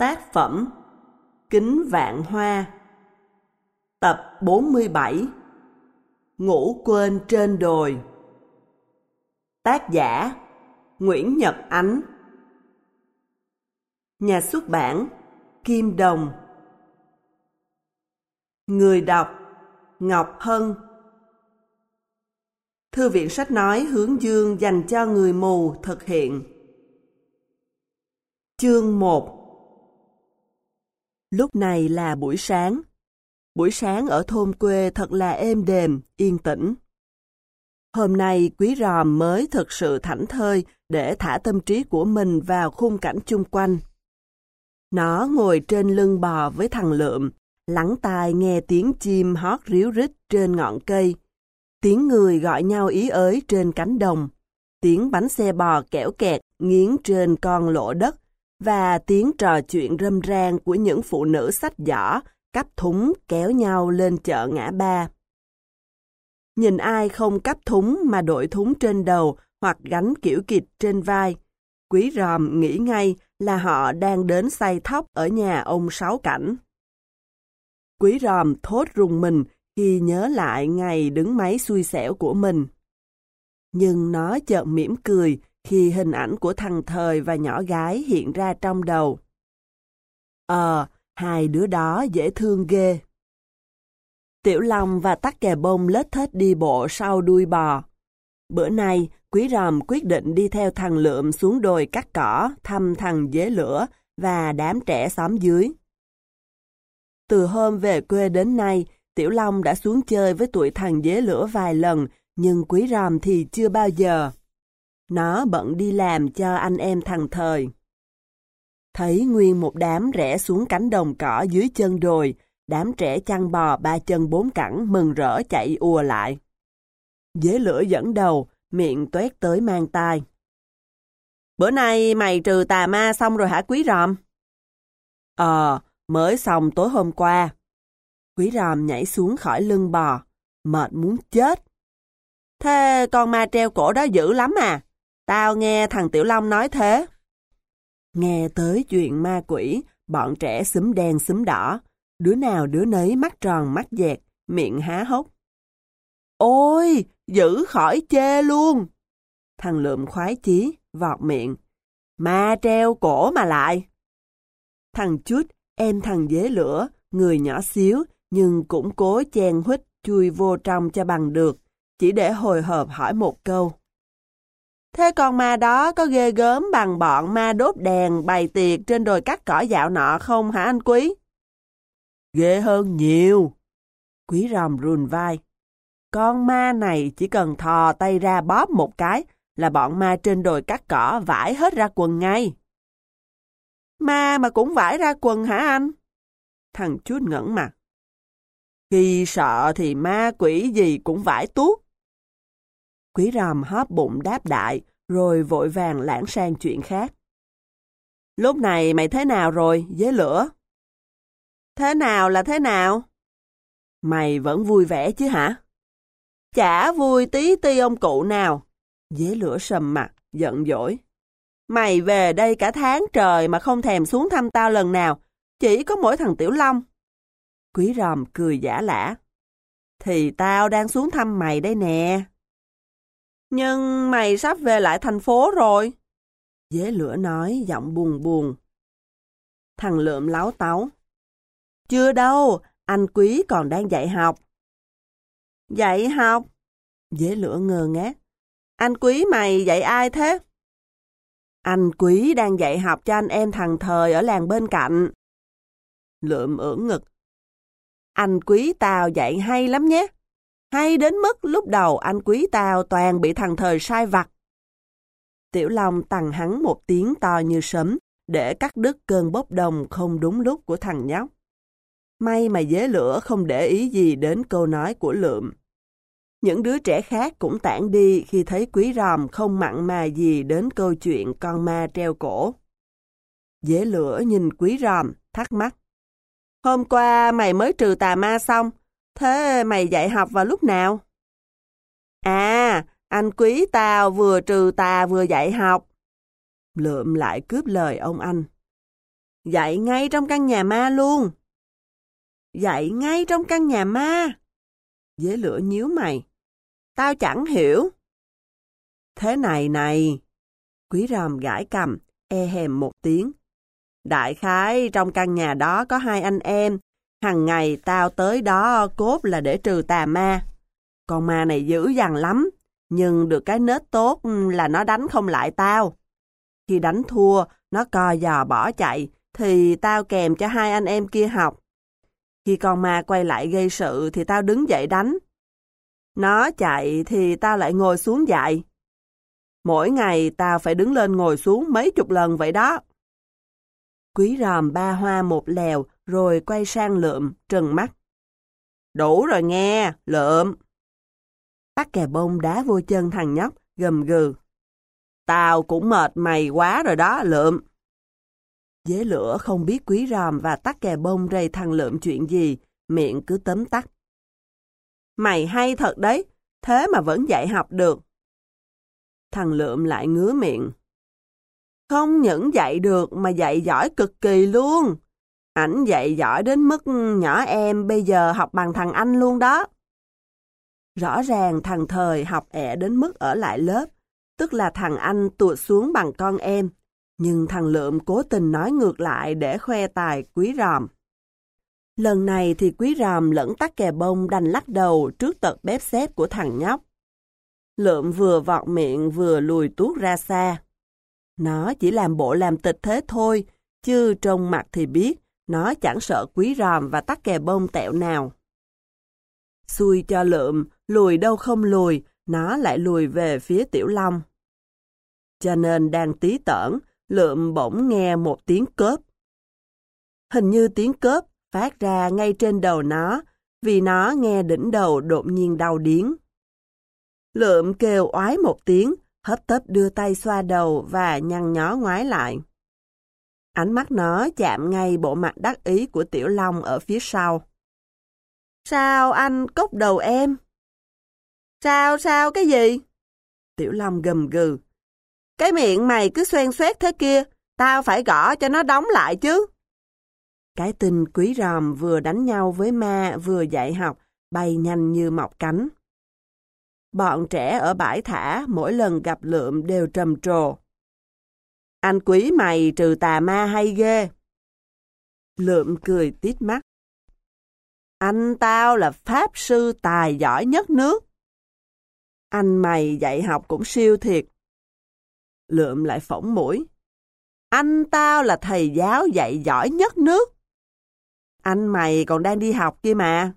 Tác phẩm Kính Vạn Hoa. Tập 47 Ngủ quên trên đồi. Tác giả Nguyễn Nhật Ánh. Nhà xuất bản Kim Đồng. Người đọc Ngọc Hân. Thư viện sách nói hướng dương dành cho người mù thực hiện. Chương 1 Lúc này là buổi sáng. Buổi sáng ở thôn quê thật là êm đềm, yên tĩnh. Hôm nay quý ròm mới thực sự thảnh thơi để thả tâm trí của mình vào khung cảnh chung quanh. Nó ngồi trên lưng bò với thằng lượm, lắng tai nghe tiếng chim hót ríu rít trên ngọn cây, tiếng người gọi nhau ý ới trên cánh đồng, tiếng bánh xe bò kẽo kẹt nghiến trên con lỗ đất và tiếng trò chuyện râm ran của những phụ nữ sách giỏ, cắp thúng kéo nhau lên chợ ngã ba. Nhìn ai không cắp thúng mà đội thúng trên đầu hoặc gánh kiểu kịch trên vai, quý ròm nghĩ ngay là họ đang đến say thóc ở nhà ông Sáu Cảnh. Quý ròm thốt rùng mình khi nhớ lại ngày đứng máy xui xẻo của mình. Nhưng nó chợt mỉm cười khi hình ảnh của thằng thời và nhỏ gái hiện ra trong đầu. Ờ, hai đứa đó dễ thương ghê. Tiểu Long và tắc kè bông lết thết đi bộ sau đuôi bò. Bữa nay, Quý Ròm quyết định đi theo thằng Lượm xuống đồi cắt cỏ, thăm thằng dế lửa và đám trẻ xóm dưới. Từ hôm về quê đến nay, Tiểu Long đã xuống chơi với tụi thằng dế lửa vài lần, nhưng Quý Ròm thì chưa bao giờ. Nó bận đi làm cho anh em thằng thời. Thấy nguyên một đám rẽ xuống cánh đồng cỏ dưới chân đồi, đám trẻ chăn bò ba chân bốn cẳng mừng rỡ chạy ùa lại. Dế lửa dẫn đầu, miệng tuét tới mang tai. Bữa nay mày trừ tà ma xong rồi hả quý ròm? Ờ, mới xong tối hôm qua. Quý ròm nhảy xuống khỏi lưng bò, mệt muốn chết. Thế con ma treo cổ đó dữ lắm à? Tao nghe thằng Tiểu Long nói thế. Nghe tới chuyện ma quỷ, bọn trẻ xúm đen xúm đỏ, đứa nào đứa nấy mắt tròn mắt dẹt, miệng há hốc. Ôi, giữ khỏi chê luôn. Thằng lượm khoái chí, vọt miệng. Ma treo cổ mà lại. Thằng chút, em thằng dế lửa, người nhỏ xíu, nhưng cũng cố chen hít chui vô trong cho bằng được, chỉ để hồi hộp hỏi một câu. Thế con ma đó có ghê gớm bằng bọn ma đốt đèn bày tiệc trên đồi cắt cỏ dạo nọ không hả anh Quý? Ghê hơn nhiều. Quý ròm rùn vai. Con ma này chỉ cần thò tay ra bóp một cái là bọn ma trên đồi cắt cỏ vải hết ra quần ngay. Ma mà cũng vải ra quần hả anh? Thằng chút ngẩn mặt. Khi sợ thì ma quỷ gì cũng vải tuốt. Quý ròm hóp bụng đáp đại, rồi vội vàng lãng sang chuyện khác. Lúc này mày thế nào rồi, dế lửa? Thế nào là thế nào? Mày vẫn vui vẻ chứ hả? Chả vui tí ti ông cụ nào. Dế lửa sầm mặt, giận dỗi. Mày về đây cả tháng trời mà không thèm xuống thăm tao lần nào, chỉ có mỗi thằng Tiểu Long. Quý ròm cười giả lả. Thì tao đang xuống thăm mày đây nè. Nhưng mày sắp về lại thành phố rồi. Dế lửa nói giọng buồn buồn. Thằng lượm láo táo. Chưa đâu, anh quý còn đang dạy học. Dạy học? Dế lửa ngơ ngác. Anh quý mày dạy ai thế? Anh quý đang dạy học cho anh em thằng thời ở làng bên cạnh. Lượm ưỡn ngực. Anh quý tao dạy hay lắm nhé. Hay đến mức lúc đầu anh quý tao toàn bị thằng thời sai vặt. Tiểu Long tặng hắn một tiếng to như sấm để cắt đứt cơn bốc đồng không đúng lúc của thằng nhóc. May mà dế lửa không để ý gì đến câu nói của lượm. Những đứa trẻ khác cũng tản đi khi thấy quý ròm không mặn mà gì đến câu chuyện con ma treo cổ. Dế lửa nhìn quý ròm, thắc mắc. Hôm qua mày mới trừ tà ma xong, Thế mày dạy học vào lúc nào? À, anh quý tao vừa trừ tà vừa dạy học. Lượm lại cướp lời ông anh. Dạy ngay trong căn nhà ma luôn. Dạy ngay trong căn nhà ma. Dế lửa nhíu mày. Tao chẳng hiểu. Thế này này. Quý ròm gãi cầm, e hèm một tiếng. Đại khái trong căn nhà đó có hai anh em. Hằng ngày tao tới đó cốt là để trừ tà ma. Con ma này dữ dằn lắm. Nhưng được cái nết tốt là nó đánh không lại tao. Khi đánh thua, nó co giò bỏ chạy, thì tao kèm cho hai anh em kia học. Khi con ma quay lại gây sự thì tao đứng dậy đánh. Nó chạy thì tao lại ngồi xuống dạy. Mỗi ngày tao phải đứng lên ngồi xuống mấy chục lần vậy đó. Quý ròm ba hoa một lèo rồi quay sang lượm, trừng mắt. Đủ rồi nghe, lượm. Tắc kè bông đá vô chân thằng nhóc, gầm gừ. Tao cũng mệt mày quá rồi đó, lượm. Dế lửa không biết quý ròm và tắc kè bông rầy thằng lượm chuyện gì, miệng cứ tấm tắc. Mày hay thật đấy, thế mà vẫn dạy học được. Thằng lượm lại ngứa miệng. Không những dạy được mà dạy giỏi cực kỳ luôn. Ảnh dạy giỏi đến mức nhỏ em bây giờ học bằng thằng anh luôn đó. Rõ ràng thằng thời học ẻ đến mức ở lại lớp, tức là thằng anh tụt xuống bằng con em, nhưng thằng Lượm cố tình nói ngược lại để khoe tài quý ròm. Lần này thì quý ròm lẫn tắc kè bông đành lắc đầu trước tật bếp xếp của thằng nhóc. Lượm vừa vọt miệng vừa lùi tuốt ra xa. Nó chỉ làm bộ làm tịch thế thôi, chứ trong mặt thì biết, nó chẳng sợ quý ròm và tắc kè bông tẹo nào. Xui cho lượm, lùi đâu không lùi, nó lại lùi về phía tiểu long. Cho nên đang tí tởn, lượm bỗng nghe một tiếng cớp. Hình như tiếng cớp phát ra ngay trên đầu nó, vì nó nghe đỉnh đầu đột nhiên đau điếng. Lượm kêu oái một tiếng, hấp tấp đưa tay xoa đầu và nhăn nhó ngoái lại. Ánh mắt nó chạm ngay bộ mặt đắc ý của Tiểu Long ở phía sau. Sao anh cốc đầu em? Sao sao cái gì? Tiểu Long gầm gừ. Cái miệng mày cứ xoen xoét thế kia, tao phải gõ cho nó đóng lại chứ. Cái tình quý ròm vừa đánh nhau với ma vừa dạy học, bay nhanh như mọc cánh. Bọn trẻ ở bãi thả mỗi lần gặp lượm đều trầm trồ. Anh quý mày trừ tà ma hay ghê. Lượm cười tít mắt. Anh tao là pháp sư tài giỏi nhất nước. Anh mày dạy học cũng siêu thiệt. Lượm lại phỏng mũi. Anh tao là thầy giáo dạy giỏi nhất nước. Anh mày còn đang đi học kia mà.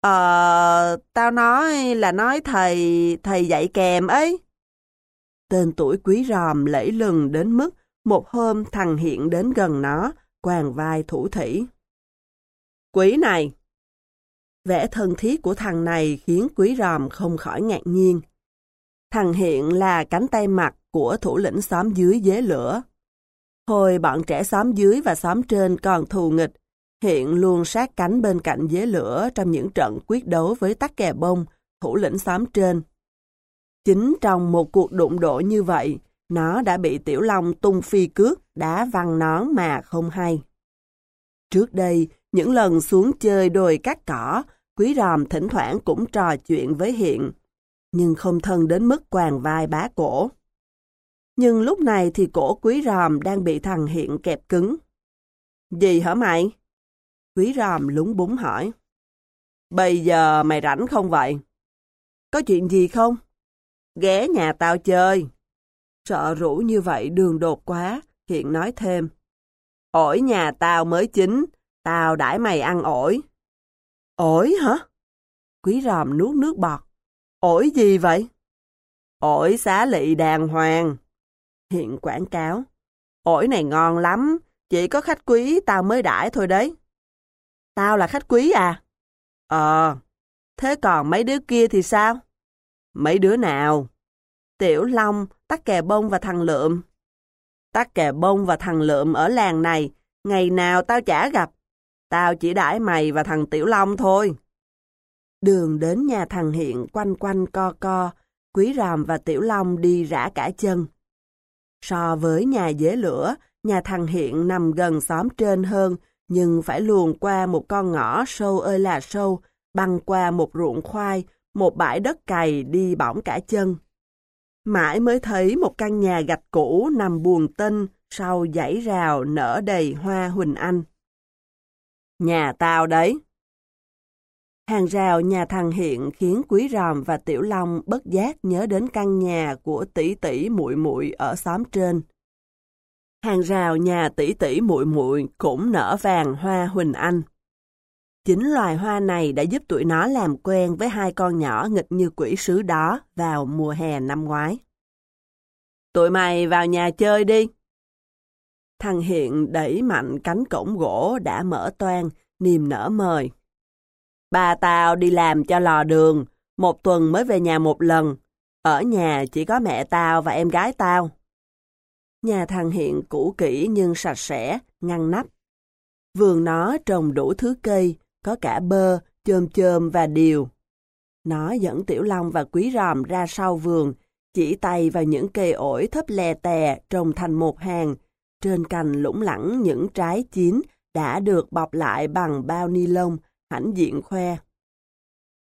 Ờ, tao nói là nói thầy, thầy dạy kèm ấy. Tên tuổi quý ròm lẫy lừng đến mức một hôm thằng Hiện đến gần nó, quàng vai thủ thủy. Quý này! Vẻ thân thiết của thằng này khiến quý ròm không khỏi ngạc nhiên. Thằng Hiện là cánh tay mặt của thủ lĩnh xóm dưới dế lửa. Hồi bọn trẻ xóm dưới và xóm trên còn thù nghịch, Hiện luôn sát cánh bên cạnh dế lửa trong những trận quyết đấu với tắc kè bông, thủ lĩnh xóm trên. Chính trong một cuộc đụng độ như vậy, nó đã bị Tiểu Long tung phi cước, đá văng nón mà không hay. Trước đây, những lần xuống chơi đồi cắt cỏ, Quý Ròm thỉnh thoảng cũng trò chuyện với Hiện, nhưng không thân đến mức quàng vai bá cổ. Nhưng lúc này thì cổ Quý Ròm đang bị thằng Hiện kẹp cứng. Gì hả mày? Quý Ròm lúng búng hỏi. Bây giờ mày rảnh không vậy? Có chuyện gì không? Ghé nhà tao chơi. Sợ rủ như vậy đường đột quá, Hiện nói thêm. Ổi nhà tao mới chín, tao đãi mày ăn ổi. Ổi hả? Quý ròm nuốt nước bọt. Ổi gì vậy? Ổi xá lị đàng hoàng. Hiện quảng cáo. Ổi này ngon lắm, chỉ có khách quý tao mới đãi thôi đấy. Tao là khách quý à? Ờ, thế còn mấy đứa kia thì sao? Mấy đứa nào? Tiểu Long, Tắc Kè Bông và thằng Lượm. Tắc Kè Bông và thằng Lượm ở làng này, ngày nào tao chả gặp. Tao chỉ đãi mày và thằng Tiểu Long thôi. Đường đến nhà thằng Hiện quanh quanh co co, Quý Ròm và Tiểu Long đi rã cả chân. So với nhà dế lửa, nhà thằng Hiện nằm gần xóm trên hơn, nhưng phải luồn qua một con ngõ sâu ơi là sâu, băng qua một ruộng khoai, một bãi đất cày đi bỏng cả chân. Mãi mới thấy một căn nhà gạch cũ nằm buồn tinh, sau dãy rào nở đầy hoa huỳnh anh. Nhà tao đấy. Hàng rào nhà thằng Hiện khiến Quý Ròm và Tiểu Long bất giác nhớ đến căn nhà của tỷ tỷ muội muội ở xóm trên. Hàng rào nhà tỷ tỷ muội muội cũng nở vàng hoa huỳnh anh. Chính loài hoa này đã giúp tụi nó làm quen với hai con nhỏ nghịch như quỷ sứ đó vào mùa hè năm ngoái. Tụi mày vào nhà chơi đi. Thằng Hiện đẩy mạnh cánh cổng gỗ đã mở toan, niềm nở mời. Ba tao đi làm cho lò đường, một tuần mới về nhà một lần. Ở nhà chỉ có mẹ tao và em gái tao. Nhà thằng Hiện cũ kỹ nhưng sạch sẽ, ngăn nắp. Vườn nó trồng đủ thứ cây, có cả bơ, chôm chôm và điều. Nó dẫn Tiểu Long và Quý Ròm ra sau vườn, chỉ tay vào những cây ổi thấp lè tè trồng thành một hàng, trên cành lủng lẳng những trái chín đã được bọc lại bằng bao ni lông, hãnh diện khoe.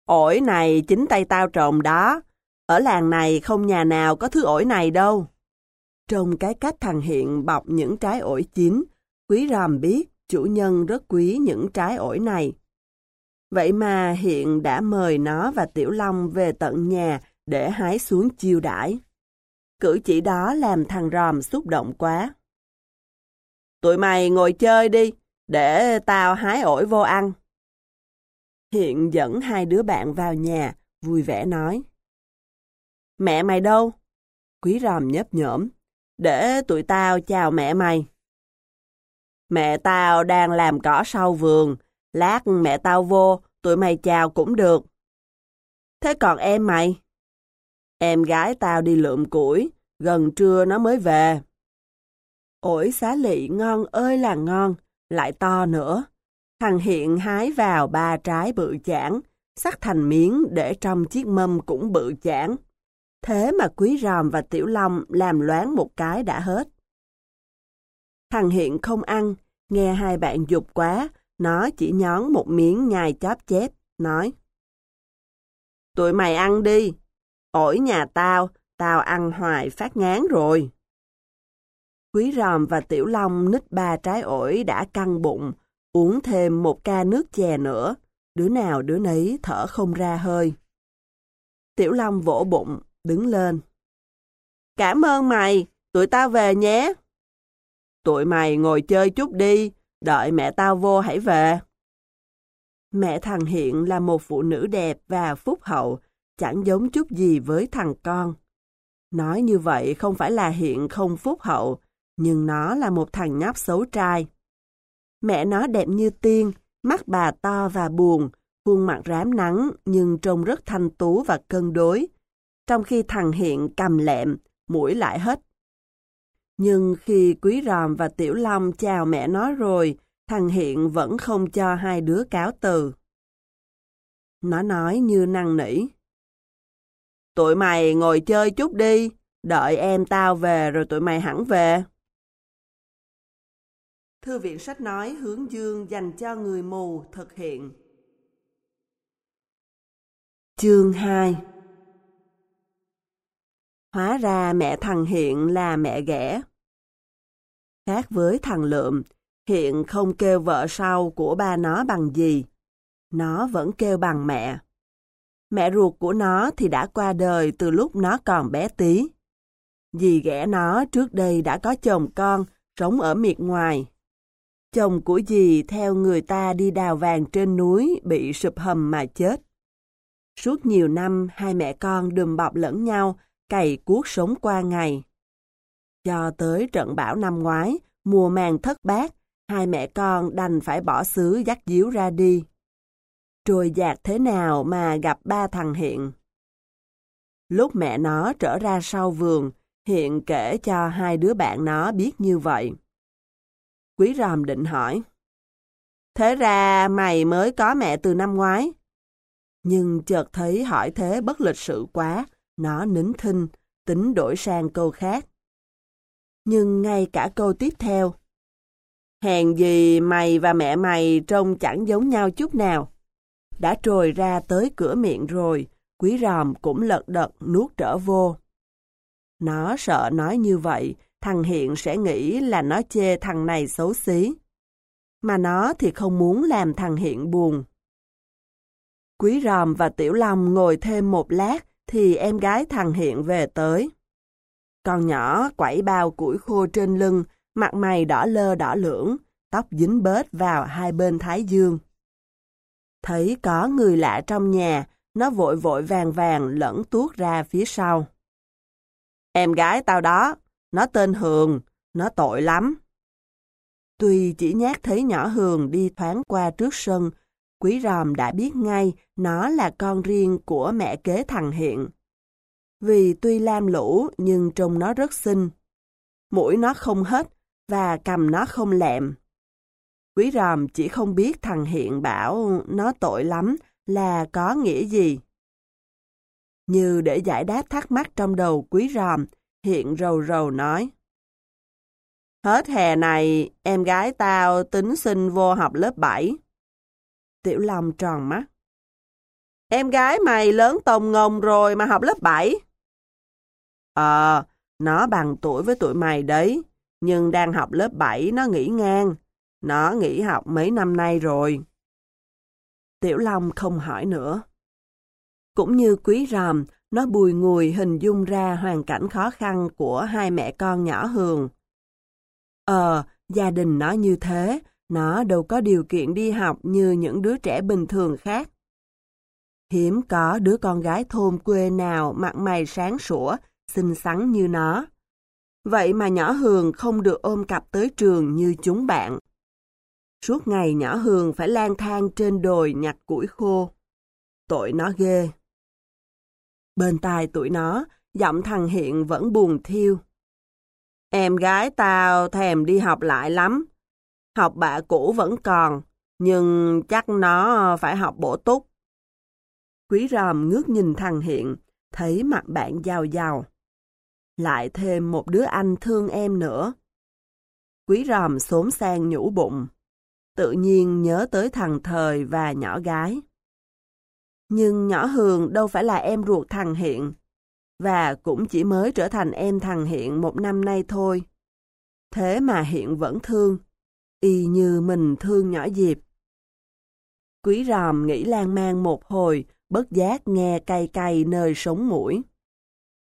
Ổi này chính tay tao trồng đó, ở làng này không nhà nào có thứ ổi này đâu. Trong cái cách thằng Hiện bọc những trái ổi chín, quý ròm biết chủ nhân rất quý những trái ổi này. Vậy mà Hiện đã mời nó và Tiểu Long về tận nhà để hái xuống chiêu đãi. Cử chỉ đó làm thằng ròm xúc động quá. Tụi mày ngồi chơi đi, để tao hái ổi vô ăn. Hiện dẫn hai đứa bạn vào nhà, vui vẻ nói. Mẹ mày đâu? Quý ròm nhấp nhổm. Để tụi tao chào mẹ mày. Mẹ tao đang làm cỏ sau vườn, lát mẹ tao vô, tụi mày chào cũng được. Thế còn em mày? Em gái tao đi lượm củi, gần trưa nó mới về. Ổi xá lị ngon ơi là ngon, lại to nữa. Thằng Hiện hái vào ba trái bự chảng, sắc thành miếng để trong chiếc mâm cũng bự chảng. Thế mà Quý Ròm và Tiểu Long làm loáng một cái đã hết. Thằng Hiện không ăn, nghe hai bạn dục quá, nó chỉ nhón một miếng nhai chóp chép, nói. Tụi mày ăn đi, ổi nhà tao, tao ăn hoài phát ngán rồi. Quý Ròm và Tiểu Long nít ba trái ổi đã căng bụng, uống thêm một ca nước chè nữa, đứa nào đứa nấy thở không ra hơi. Tiểu Long vỗ bụng, đứng lên. Cảm ơn mày, tụi tao về nhé. Tụi mày ngồi chơi chút đi, đợi mẹ tao vô hãy về. Mẹ thằng Hiện là một phụ nữ đẹp và phúc hậu, chẳng giống chút gì với thằng con. Nói như vậy không phải là Hiện không phúc hậu, nhưng nó là một thằng nhóc xấu trai. Mẹ nó đẹp như tiên, mắt bà to và buồn, khuôn mặt rám nắng nhưng trông rất thanh tú và cân đối, trong khi thằng Hiện cầm lẹm, mũi lại hết. Nhưng khi Quý Ròm và Tiểu Long chào mẹ nó rồi, thằng Hiện vẫn không cho hai đứa cáo từ. Nó nói như năng nỉ. Tụi mày ngồi chơi chút đi, đợi em tao về rồi tụi mày hẳn về. Thư viện sách nói hướng dương dành cho người mù thực hiện. Chương 2 Hóa ra mẹ thằng Hiện là mẹ ghẻ. Khác với thằng Lượm, Hiện không kêu vợ sau của ba nó bằng gì. Nó vẫn kêu bằng mẹ. Mẹ ruột của nó thì đã qua đời từ lúc nó còn bé tí. Dì ghẻ nó trước đây đã có chồng con, sống ở miệt ngoài. Chồng của dì theo người ta đi đào vàng trên núi bị sụp hầm mà chết. Suốt nhiều năm, hai mẹ con đùm bọc lẫn nhau, cày cuốc sống qua ngày. Cho tới trận bão năm ngoái, mùa màng thất bát, hai mẹ con đành phải bỏ xứ dắt díu ra đi. Trôi dạt thế nào mà gặp ba thằng Hiện. Lúc mẹ nó trở ra sau vườn, Hiện kể cho hai đứa bạn nó biết như vậy. Quý ròm định hỏi. Thế ra mày mới có mẹ từ năm ngoái. Nhưng chợt thấy hỏi thế bất lịch sự quá, nó nín thinh, tính đổi sang câu khác. Nhưng ngay cả câu tiếp theo. Hèn gì mày và mẹ mày trông chẳng giống nhau chút nào. Đã trồi ra tới cửa miệng rồi, quý ròm cũng lật đật nuốt trở vô. Nó sợ nói như vậy, thằng Hiện sẽ nghĩ là nó chê thằng này xấu xí. Mà nó thì không muốn làm thằng Hiện buồn. Quý ròm và Tiểu Long ngồi thêm một lát thì em gái thằng Hiện về tới. Con nhỏ quẩy bao củi khô trên lưng, mặt mày đỏ lơ đỏ lưỡng, tóc dính bết vào hai bên thái dương. Thấy có người lạ trong nhà, nó vội vội vàng vàng lẫn tuốt ra phía sau. Em gái tao đó, nó tên Hường, nó tội lắm. Tuy chỉ nhát thấy nhỏ Hường đi thoáng qua trước sân, Quý ròm đã biết ngay nó là con riêng của mẹ kế thằng Hiện. Vì tuy lam lũ nhưng trông nó rất xinh. Mũi nó không hết và cầm nó không lẹm. Quý ròm chỉ không biết thằng Hiện bảo nó tội lắm là có nghĩa gì. Như để giải đáp thắc mắc trong đầu quý ròm, Hiện rầu rầu nói. Hết hè này, em gái tao tính xin vô học lớp 7. Tiểu Long tròn mắt. Em gái mày lớn tông ngông rồi mà học lớp 7. Ờ, nó bằng tuổi với tụi mày đấy, nhưng đang học lớp 7 nó nghỉ ngang. Nó nghỉ học mấy năm nay rồi. Tiểu Long không hỏi nữa. Cũng như quý ròm, nó bùi ngùi hình dung ra hoàn cảnh khó khăn của hai mẹ con nhỏ Hường. Ờ, gia đình nó như thế, nó đâu có điều kiện đi học như những đứa trẻ bình thường khác. Hiếm có đứa con gái thôn quê nào mặt mày sáng sủa, xinh xắn như nó. Vậy mà nhỏ Hường không được ôm cặp tới trường như chúng bạn. Suốt ngày nhỏ Hường phải lang thang trên đồi nhặt củi khô. Tội nó ghê. Bên tai tụi nó, giọng thằng Hiện vẫn buồn thiêu. Em gái tao thèm đi học lại lắm, Học bạ cũ vẫn còn, nhưng chắc nó phải học bổ túc. Quý ròm ngước nhìn thằng Hiện, thấy mặt bạn giàu giàu. Lại thêm một đứa anh thương em nữa. Quý ròm xốn sang nhũ bụng. Tự nhiên nhớ tới thằng Thời và nhỏ gái. Nhưng nhỏ Hường đâu phải là em ruột thằng Hiện, và cũng chỉ mới trở thành em thằng Hiện một năm nay thôi. Thế mà Hiện vẫn thương, y như mình thương nhỏ Diệp. Quý ròm nghĩ lan man một hồi, bất giác nghe cay cay nơi sống mũi.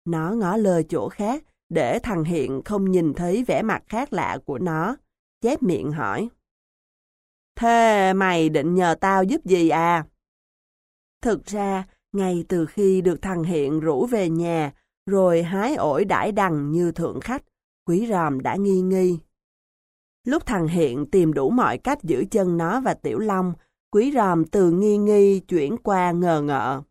Nó ngó lơ chỗ khác, để thằng Hiện không nhìn thấy vẻ mặt khác lạ của nó, chép miệng hỏi. Thế mày định nhờ tao giúp gì à? Thực ra, ngay từ khi được thằng Hiện rủ về nhà, rồi hái ổi đãi đằng như thượng khách, quý ròm đã nghi nghi. Lúc thằng Hiện tìm đủ mọi cách giữ chân nó và Tiểu Long, Quý Ròm từ nghi nghi chuyển qua ngờ ngợ.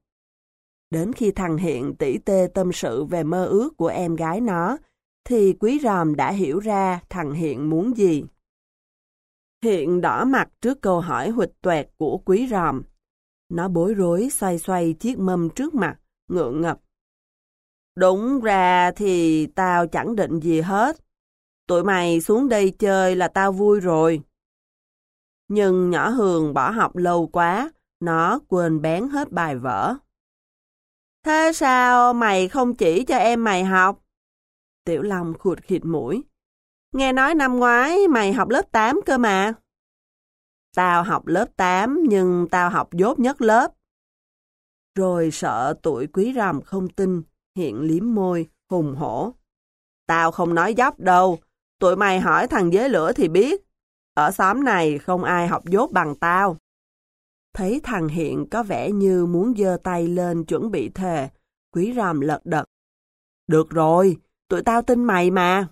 Đến khi thằng Hiện tỉ tê tâm sự về mơ ước của em gái nó, thì Quý Ròm đã hiểu ra thằng Hiện muốn gì. Hiện đỏ mặt trước câu hỏi huỵch tuẹt của Quý Ròm. Nó bối rối xoay xoay chiếc mâm trước mặt, ngượng ngập. Đúng ra thì tao chẳng định gì hết. Tụi mày xuống đây chơi là tao vui rồi. Nhưng nhỏ Hường bỏ học lâu quá, nó quên bén hết bài vở. Thế sao mày không chỉ cho em mày học? Tiểu Long khụt khịt mũi. Nghe nói năm ngoái mày học lớp 8 cơ mà. Tao học lớp 8 nhưng tao học dốt nhất lớp. Rồi sợ tuổi quý rằm không tin, hiện liếm môi, hùng hổ. Tao không nói dốc đâu, Tụi mày hỏi thằng dế lửa thì biết. Ở xóm này không ai học dốt bằng tao. Thấy thằng Hiện có vẻ như muốn giơ tay lên chuẩn bị thề, quý ròm lật đật. Được rồi, tụi tao tin mày mà.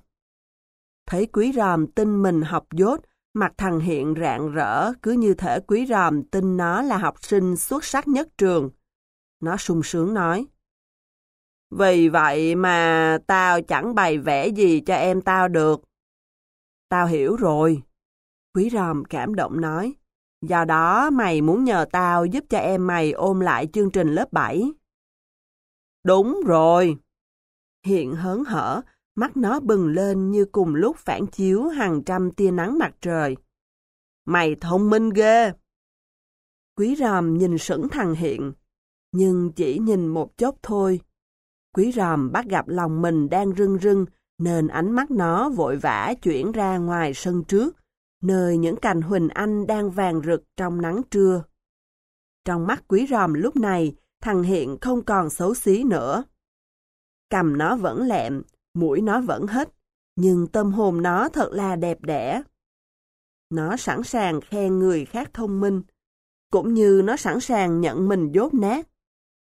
Thấy quý ròm tin mình học dốt, mặt thằng Hiện rạng rỡ cứ như thể quý ròm tin nó là học sinh xuất sắc nhất trường. Nó sung sướng nói. Vì vậy mà tao chẳng bày vẽ gì cho em tao được. Tao hiểu rồi. Quý ròm cảm động nói. Do đó mày muốn nhờ tao giúp cho em mày ôm lại chương trình lớp 7. Đúng rồi. Hiện hớn hở, mắt nó bừng lên như cùng lúc phản chiếu hàng trăm tia nắng mặt trời. Mày thông minh ghê! Quý ròm nhìn sững thằng Hiện, nhưng chỉ nhìn một chốc thôi. Quý ròm bắt gặp lòng mình đang rưng rưng, nên ánh mắt nó vội vã chuyển ra ngoài sân trước, nơi những cành huỳnh anh đang vàng rực trong nắng trưa. Trong mắt quý ròm lúc này, thằng Hiện không còn xấu xí nữa. Cầm nó vẫn lẹm, mũi nó vẫn hết, nhưng tâm hồn nó thật là đẹp đẽ. Nó sẵn sàng khen người khác thông minh, cũng như nó sẵn sàng nhận mình dốt nát.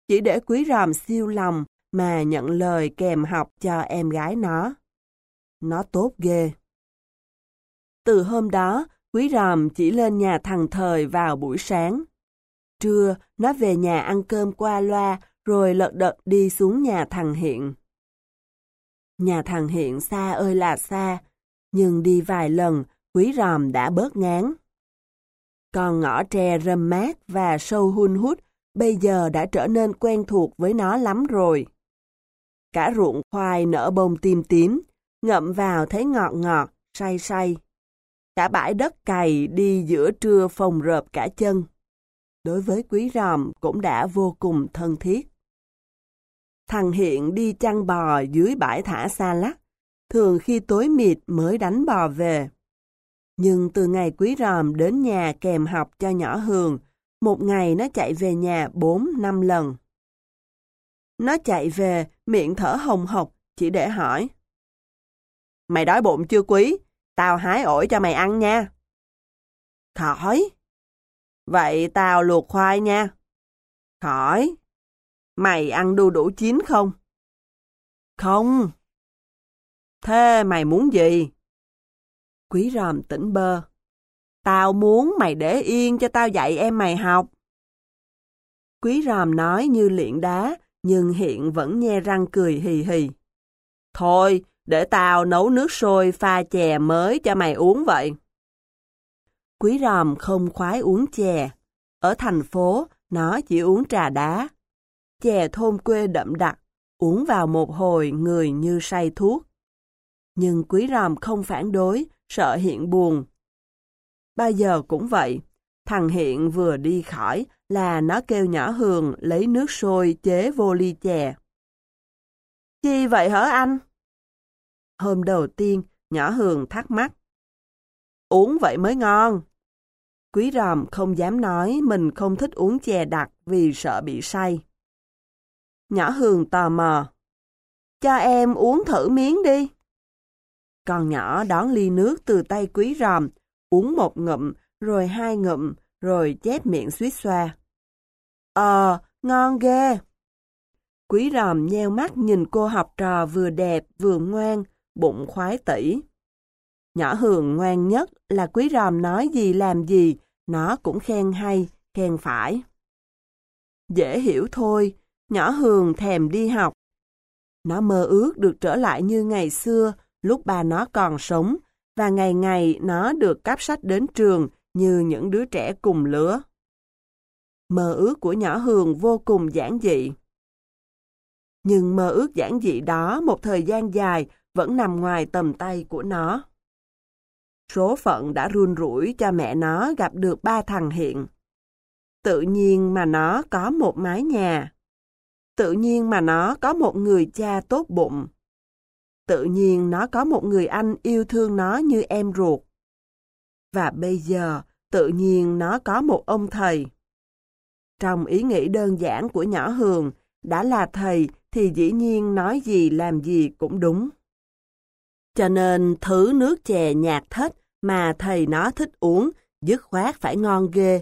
Chỉ để quý ròm siêu lòng mà nhận lời kèm học cho em gái nó. Nó tốt ghê. Từ hôm đó, quý ròm chỉ lên nhà thằng Thời vào buổi sáng. Trưa, nó về nhà ăn cơm qua loa, rồi lật đật đi xuống nhà thằng Hiện. Nhà thằng Hiện xa ơi là xa, nhưng đi vài lần, quý ròm đã bớt ngán. Còn ngõ tre râm mát và sâu hun hút bây giờ đã trở nên quen thuộc với nó lắm rồi. Cả ruộng khoai nở bông tim tím, ngậm vào thấy ngọt ngọt, say say. Cả bãi đất cày đi giữa trưa phồng rợp cả chân. Đối với quý ròm cũng đã vô cùng thân thiết. Thằng Hiện đi chăn bò dưới bãi thả xa lắc, thường khi tối mịt mới đánh bò về. Nhưng từ ngày quý ròm đến nhà kèm học cho nhỏ Hường, một ngày nó chạy về nhà 4-5 lần. Nó chạy về, miệng thở hồng hộc, chỉ để hỏi. Mày đói bụng chưa quý? Tao hái ổi cho mày ăn nha. Khỏi. Vậy tao luộc khoai nha. Khỏi. Mày ăn đu đủ chín không? Không. Thế mày muốn gì? Quý ròm tỉnh bơ. Tao muốn mày để yên cho tao dạy em mày học. Quý ròm nói như liện đá, nhưng hiện vẫn nhe răng cười hì hì. Thôi, để tao nấu nước sôi pha chè mới cho mày uống vậy. Quý ròm không khoái uống chè. Ở thành phố, nó chỉ uống trà đá. Chè thôn quê đậm đặc, uống vào một hồi người như say thuốc. Nhưng quý ròm không phản đối, sợ hiện buồn. Bao giờ cũng vậy, thằng Hiện vừa đi khỏi là nó kêu nhỏ Hường lấy nước sôi chế vô ly chè. Chi vậy hả anh? Hôm đầu tiên, nhỏ Hường thắc mắc. Uống vậy mới ngon. Quý ròm không dám nói mình không thích uống chè đặc vì sợ bị say. Nhỏ Hường tò mò. Cho em uống thử miếng đi. Con nhỏ đón ly nước từ tay quý ròm, uống một ngụm, rồi hai ngụm, rồi chép miệng suýt xoa. Ờ, ngon ghê. Quý ròm nheo mắt nhìn cô học trò vừa đẹp vừa ngoan, bụng khoái tỉ. Nhỏ Hường ngoan nhất là quý ròm nói gì làm gì, nó cũng khen hay, khen phải. Dễ hiểu thôi, nhỏ Hường thèm đi học. Nó mơ ước được trở lại như ngày xưa, lúc bà nó còn sống, và ngày ngày nó được cắp sách đến trường như những đứa trẻ cùng lứa. Mơ ước của nhỏ Hường vô cùng giản dị. Nhưng mơ ước giản dị đó một thời gian dài vẫn nằm ngoài tầm tay của nó. Số phận đã run rủi cho mẹ nó gặp được ba thằng hiện. Tự nhiên mà nó có một mái nhà. Tự nhiên mà nó có một người cha tốt bụng. Tự nhiên nó có một người anh yêu thương nó như em ruột. Và bây giờ, tự nhiên nó có một ông thầy. Trong ý nghĩ đơn giản của nhỏ Hường, đã là thầy thì dĩ nhiên nói gì làm gì cũng đúng. Cho nên thứ nước chè nhạt thết mà thầy nó thích uống, dứt khoát phải ngon ghê.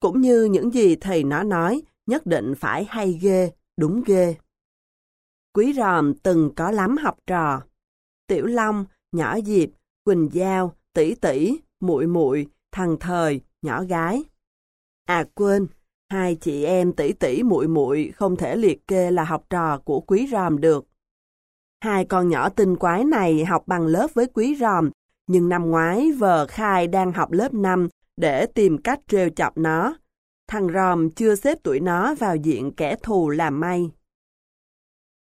Cũng như những gì thầy nó nói, nhất định phải hay ghê, đúng ghê. Quý ròm từng có lắm học trò. Tiểu Long, nhỏ Diệp, Quỳnh Giao, tỷ tỷ, muội muội, thằng thời, nhỏ gái. À quên, hai chị em tỷ tỷ muội muội không thể liệt kê là học trò của quý ròm được. Hai con nhỏ tinh quái này học bằng lớp với quý ròm, nhưng năm ngoái vờ Khai đang học lớp 5 để tìm cách trêu chọc nó. Thằng ròm chưa xếp tuổi nó vào diện kẻ thù làm may.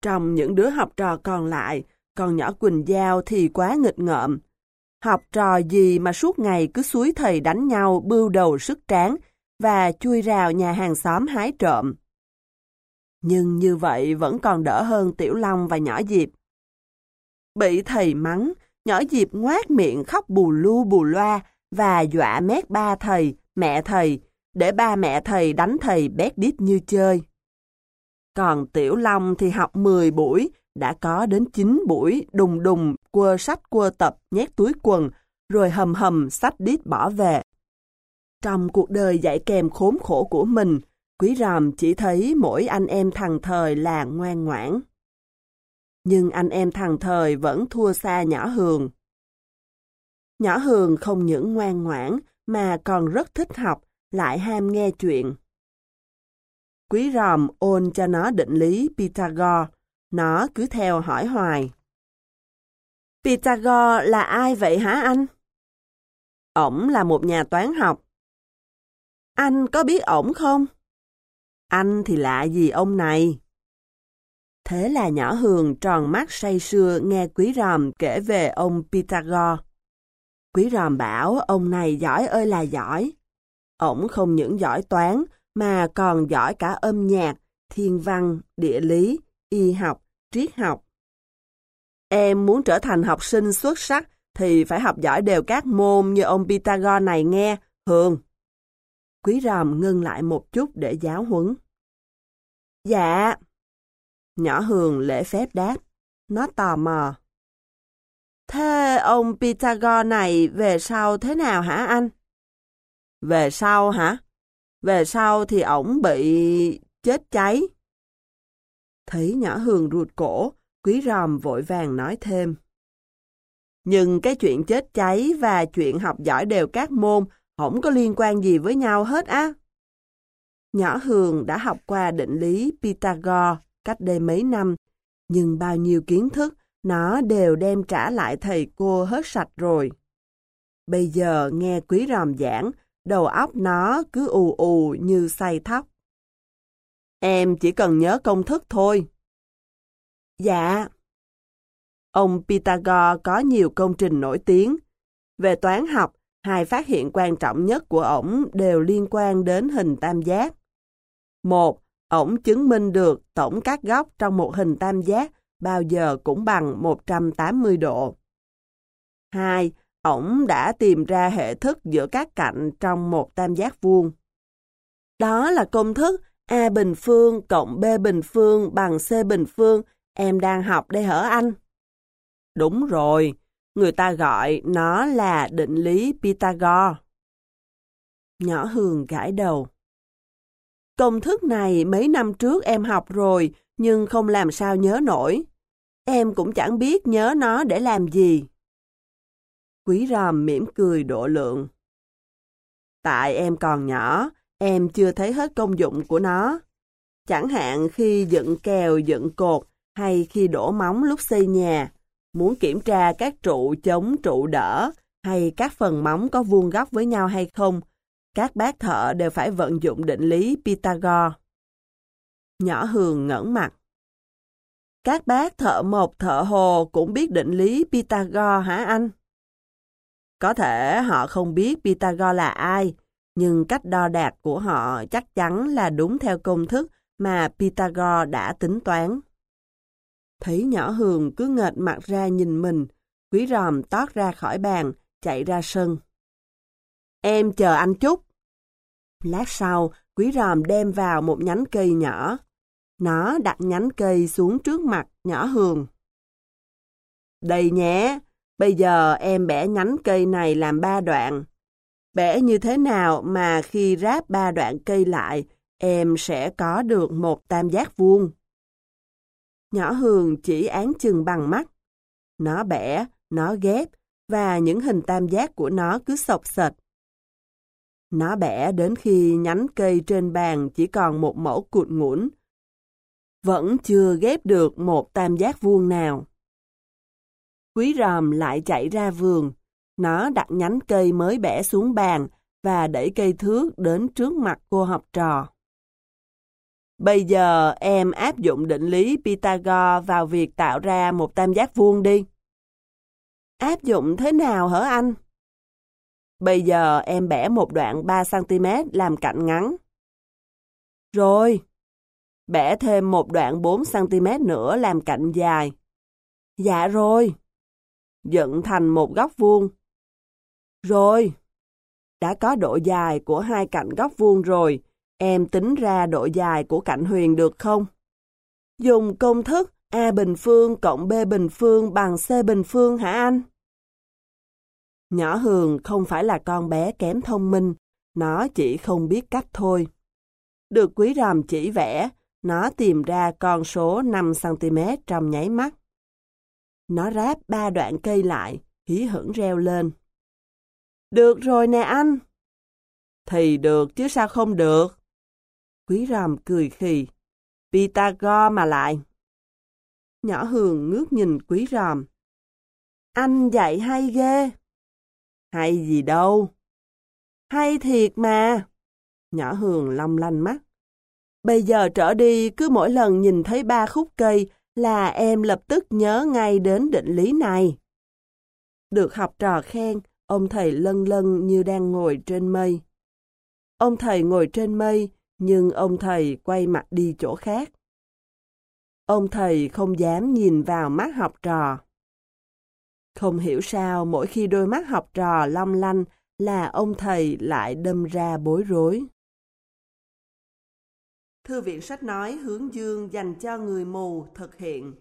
Trong những đứa học trò còn lại, con nhỏ Quỳnh Giao thì quá nghịch ngợm. Học trò gì mà suốt ngày cứ suối thầy đánh nhau bưu đầu sức tráng và chui rào nhà hàng xóm hái trộm. Nhưng như vậy vẫn còn đỡ hơn Tiểu Long và nhỏ Diệp. Bị thầy mắng, nhỏ Diệp ngoát miệng khóc bù lu bù loa và dọa mét ba thầy, mẹ thầy, để ba mẹ thầy đánh thầy bét đít như chơi. Còn Tiểu Long thì học 10 buổi, đã có đến 9 buổi đùng đùng quơ sách quơ tập nhét túi quần, rồi hầm hầm sách đít bỏ về. Trong cuộc đời dạy kèm khốn khổ của mình, Quý Ròm chỉ thấy mỗi anh em thằng thời là ngoan ngoãn. Nhưng anh em thằng thời vẫn thua xa nhỏ Hường. Nhỏ Hường không những ngoan ngoãn mà còn rất thích học, lại ham nghe chuyện. Quý Ròm ôn cho nó định lý Pythagore, nó cứ theo hỏi hoài. Pythagore là ai vậy hả anh? Ổng là một nhà toán học. Anh có biết ổng không? Anh thì lạ gì ông này? Thế là nhỏ Hường tròn mắt say sưa nghe Quý Ròm kể về ông Pythagore. Quý Ròm bảo ông này giỏi ơi là giỏi. Ổng không những giỏi toán mà còn giỏi cả âm nhạc, thiên văn, địa lý, y học, triết học. Em muốn trở thành học sinh xuất sắc thì phải học giỏi đều các môn như ông Pythagore này nghe, Hường. Quý ròm ngưng lại một chút để giáo huấn. Dạ. Nhỏ Hường lễ phép đáp. Nó tò mò. Thế ông Pythagore này về sau thế nào hả anh? Về sau hả? Về sau thì ổng bị chết cháy. Thấy nhỏ Hường ruột cổ, quý ròm vội vàng nói thêm. Nhưng cái chuyện chết cháy và chuyện học giỏi đều các môn không có liên quan gì với nhau hết á. Nhỏ Hường đã học qua định lý Pythagore cách đây mấy năm, nhưng bao nhiêu kiến thức nó đều đem trả lại thầy cô hết sạch rồi. Bây giờ nghe quý ròm giảng, đầu óc nó cứ ù ù như say thóc. Em chỉ cần nhớ công thức thôi. Dạ. Ông Pythagore có nhiều công trình nổi tiếng. Về toán học, hai phát hiện quan trọng nhất của ổng đều liên quan đến hình tam giác. Một, ổng chứng minh được tổng các góc trong một hình tam giác bao giờ cũng bằng 180 độ. Hai, ổng đã tìm ra hệ thức giữa các cạnh trong một tam giác vuông. Đó là công thức A bình phương cộng B bình phương bằng C bình phương em đang học đây hở anh? Đúng rồi, người ta gọi nó là định lý Pythagore. Nhỏ Hường gãi đầu. Công thức này mấy năm trước em học rồi, nhưng không làm sao nhớ nổi. Em cũng chẳng biết nhớ nó để làm gì. Quý ròm mỉm cười độ lượng. Tại em còn nhỏ, em chưa thấy hết công dụng của nó. Chẳng hạn khi dựng kèo, dựng cột hay khi đổ móng lúc xây nhà, muốn kiểm tra các trụ chống trụ đỡ hay các phần móng có vuông góc với nhau hay không, các bác thợ đều phải vận dụng định lý Pythagore. Nhỏ Hường ngẩn mặt. Các bác thợ một thợ hồ cũng biết định lý Pythagore hả anh? Có thể họ không biết Pythagore là ai, nhưng cách đo đạc của họ chắc chắn là đúng theo công thức mà Pythagore đã tính toán. Thấy nhỏ Hường cứ nghệt mặt ra nhìn mình, quý ròm tót ra khỏi bàn, chạy ra sân. Em chờ anh chút. Lát sau, quý ròm đem vào một nhánh cây nhỏ. Nó đặt nhánh cây xuống trước mặt nhỏ Hường. Đây nhé, bây giờ em bẻ nhánh cây này làm ba đoạn. Bẻ như thế nào mà khi ráp ba đoạn cây lại, em sẽ có được một tam giác vuông. Nhỏ Hường chỉ án chừng bằng mắt. Nó bẻ, nó ghép, và những hình tam giác của nó cứ sọc sệt. Nó bẻ đến khi nhánh cây trên bàn chỉ còn một mẫu cụt ngủn. Vẫn chưa ghép được một tam giác vuông nào. Quý ròm lại chạy ra vườn. Nó đặt nhánh cây mới bẻ xuống bàn và đẩy cây thước đến trước mặt cô học trò. Bây giờ em áp dụng định lý Pythagore vào việc tạo ra một tam giác vuông đi. Áp dụng thế nào hả anh? Bây giờ em bẻ một đoạn 3cm làm cạnh ngắn. Rồi. Bẻ thêm một đoạn 4cm nữa làm cạnh dài. Dạ rồi. Dựng thành một góc vuông. Rồi. Đã có độ dài của hai cạnh góc vuông rồi. Em tính ra độ dài của cạnh huyền được không? Dùng công thức A bình phương cộng B bình phương bằng C bình phương hả anh? Nhỏ Hường không phải là con bé kém thông minh, nó chỉ không biết cách thôi. Được quý ròm chỉ vẽ, nó tìm ra con số 5cm trong nháy mắt. Nó ráp ba đoạn cây lại, hí hửng reo lên. Được rồi nè anh. Thì được chứ sao không được. Quý ròm cười khì. Pythagore mà lại. Nhỏ Hường ngước nhìn quý ròm. Anh dạy hay ghê. Hay gì đâu. Hay thiệt mà. Nhỏ Hường long lanh mắt. Bây giờ trở đi, cứ mỗi lần nhìn thấy ba khúc cây là em lập tức nhớ ngay đến định lý này. Được học trò khen, ông thầy lân lân như đang ngồi trên mây. Ông thầy ngồi trên mây, nhưng ông thầy quay mặt đi chỗ khác. Ông thầy không dám nhìn vào mắt học trò. Không hiểu sao mỗi khi đôi mắt học trò long lanh là ông thầy lại đâm ra bối rối. Thư viện sách nói hướng dương dành cho người mù thực hiện